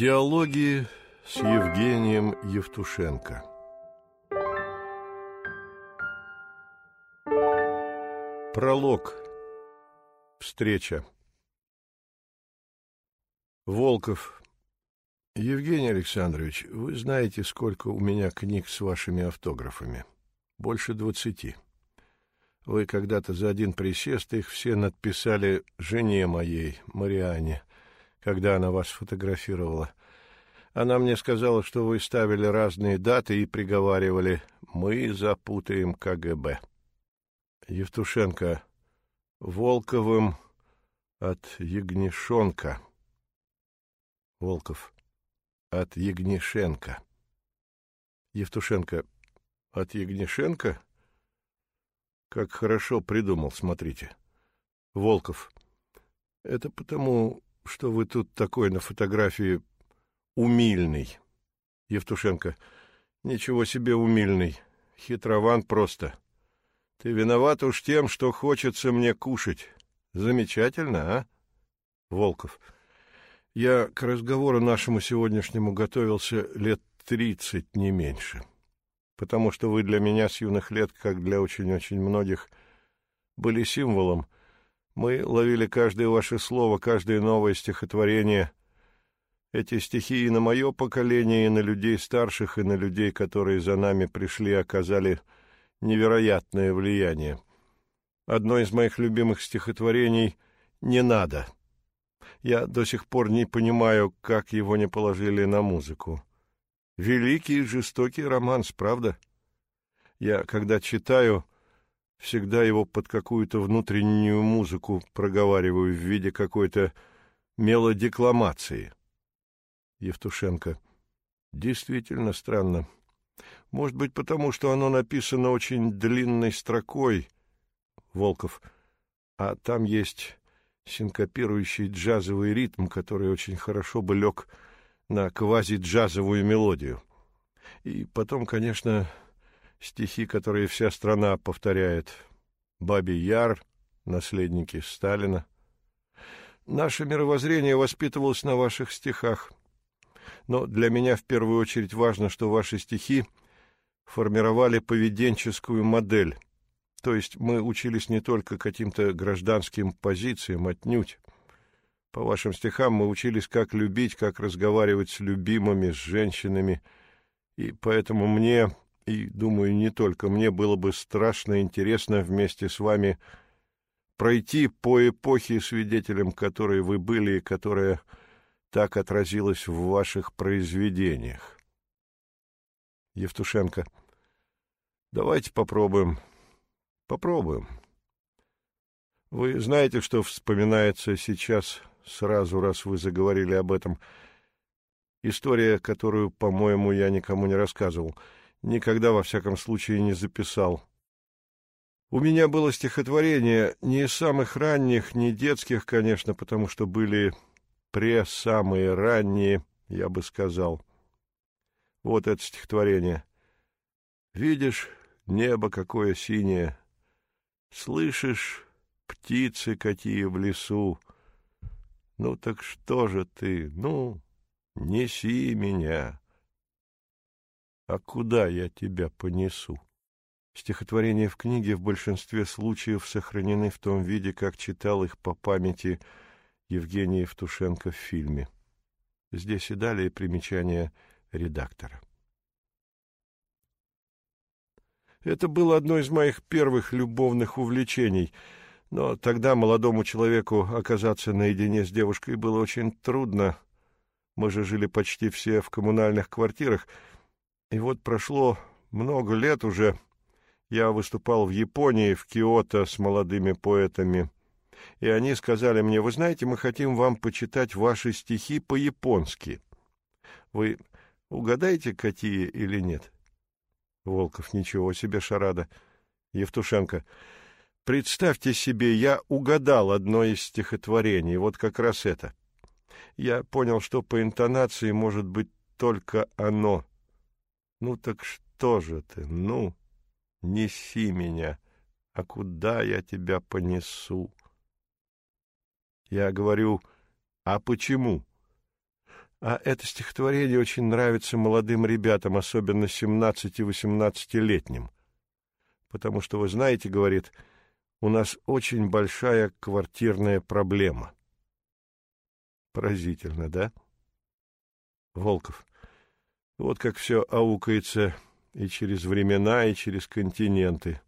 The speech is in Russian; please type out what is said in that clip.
Диалоги с Евгением Евтушенко. Пролог. Встреча. Волков. Евгений Александрович, вы знаете, сколько у меня книг с вашими автографами? Больше двадцати. Вы когда-то за один присест их все надписали жене моей, Мариане, когда она вас фотографировала. Она мне сказала, что вы ставили разные даты и приговаривали «Мы запутаем КГБ». Евтушенко. Волковым от Ягнишонка. Волков. От Ягнишенко. Евтушенко. От Ягнишенко? Как хорошо придумал, смотрите. Волков. Это потому, что вы тут такой на фотографии умильный. Евтушенко. Ничего себе умильный. Хитрован просто. Ты виноват уж тем, что хочется мне кушать. Замечательно, а? Волков. Я к разговору нашему сегодняшнему готовился лет тридцать, не меньше потому что вы для меня с юных лет, как для очень-очень многих, были символом. Мы ловили каждое ваше слово, каждое новое стихотворение. Эти стихи и на мое поколение, и на людей старших, и на людей, которые за нами пришли, оказали невероятное влияние. Одно из моих любимых стихотворений «Не надо». Я до сих пор не понимаю, как его не положили на музыку. Великий жестокий романс, правда? Я, когда читаю, всегда его под какую-то внутреннюю музыку проговариваю в виде какой-то мелодекламации. Евтушенко. Действительно странно. Может быть, потому что оно написано очень длинной строкой. Волков. А там есть синкопирующий джазовый ритм, который очень хорошо бы лег на квази-джазовую мелодию. И потом, конечно, стихи, которые вся страна повторяет. «Бабий Яр», «Наследники Сталина». Наше мировоззрение воспитывалось на ваших стихах. Но для меня в первую очередь важно, что ваши стихи формировали поведенческую модель. То есть мы учились не только каким-то гражданским позициям, отнюдь. По вашим стихам мы учились, как любить, как разговаривать с любимыми, с женщинами. И поэтому мне, и, думаю, не только мне, было бы страшно интересно вместе с вами пройти по эпохе, свидетелем которой вы были и которая так отразилась в ваших произведениях. Евтушенко. Давайте попробуем. Попробуем. Вы знаете, что вспоминается сейчас сразу, раз вы заговорили об этом. История, которую, по-моему, я никому не рассказывал. Никогда, во всяком случае, не записал. У меня было стихотворение не из самых ранних, не детских, конечно, потому что были пре-самые ранние, я бы сказал. Вот это стихотворение. «Видишь, небо какое синее, слышишь, птицы какие в лесу, ну так что же ты? Ну, неси меня. А куда я тебя понесу? Стихотворения в книге в большинстве случаев сохранены в том виде, как читал их по памяти Евгений Евтушенко в фильме. Здесь и далее примечание редактора. Это было одно из моих первых любовных увлечений — но тогда молодому человеку оказаться наедине с девушкой было очень трудно. Мы же жили почти все в коммунальных квартирах. И вот прошло много лет уже. Я выступал в Японии, в Киото с молодыми поэтами. И они сказали мне, вы знаете, мы хотим вам почитать ваши стихи по-японски. Вы угадаете, какие или нет? Волков, ничего себе шарада. Евтушенко, Представьте себе, я угадал одно из стихотворений, вот как раз это. Я понял, что по интонации может быть только оно. Ну так что же ты, ну, неси меня, а куда я тебя понесу? Я говорю, а почему? А это стихотворение очень нравится молодым ребятам, особенно 17-18-летним. Потому что, вы знаете, говорит, у нас очень большая квартирная проблема. Поразительно, да? Волков. Вот как все аукается и через времена, и через континенты.